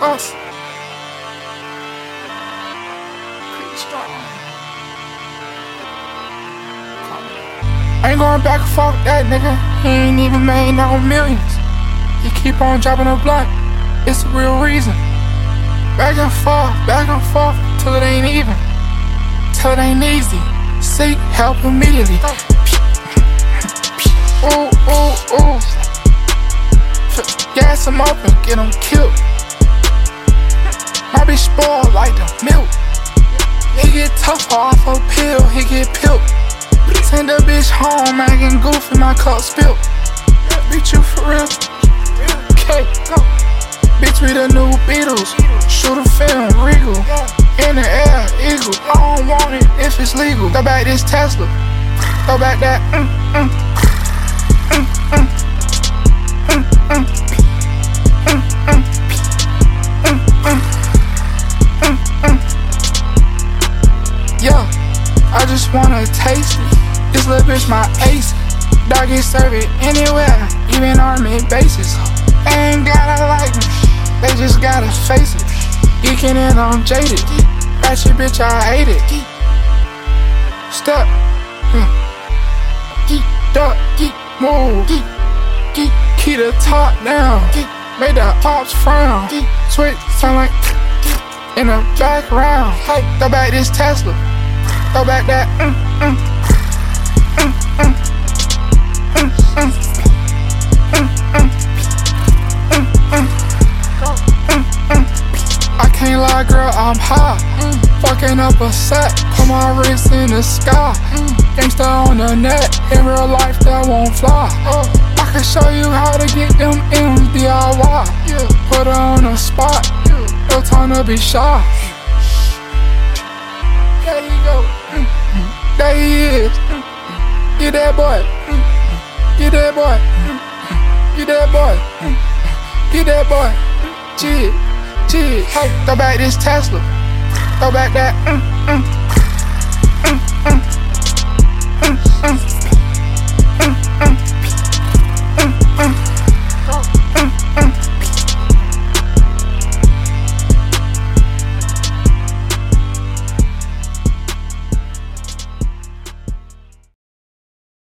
Us. Strong. Ain't going back and forth that nigga. He ain't even made no millions. He keep on dropping a blunt. It's the real reason. Back and forth, back and forth, till it ain't even. Till it ain't easy. Seek help immediately. Ooh, ooh, ooh. Gas him up and get him killed. My bitch spoiled like the milk. He get tougher off a pill, he get pilled. Send the bitch home, acting goofy, my cup spilled. Bitch, you for real? Okay, go. Bitch, we the new Beatles. Shoot a film, regal. In the air, eagle. I don't want it if it's legal. Throw back this Tesla. Throw back that. Mm, mm. Mm, I just wanna taste it. This little bitch my ace. Doggy serve it anywhere, even army bases. They ain't gotta like me, they just gotta face it. Geeking in I'm jaded. Ratchet bitch, I hate it. Step. Geek, hmm. duck, geek, move. Geek, geek, key the top down. Geek, made the ops frown. Geek, switch, sound like in the background. Hey, throw back this Tesla. Throw back that. Mm, mm. Mm, mm. Mm, mm. Mm, mm. Mm, mm. Mm, mm. I can't lie, girl, I'm high. Fucking up a set, put my wrist in the sky. Gangsta on the net, in real life that won't fly. I can show you how to get them M's DIY. Put her on the spot, no time to be shy. There you go, there he is. Get that boy, get that boy, get that boy, get that boy. Chill, chill. Hey, throw back this Tesla. Throw back that. Mm, mm.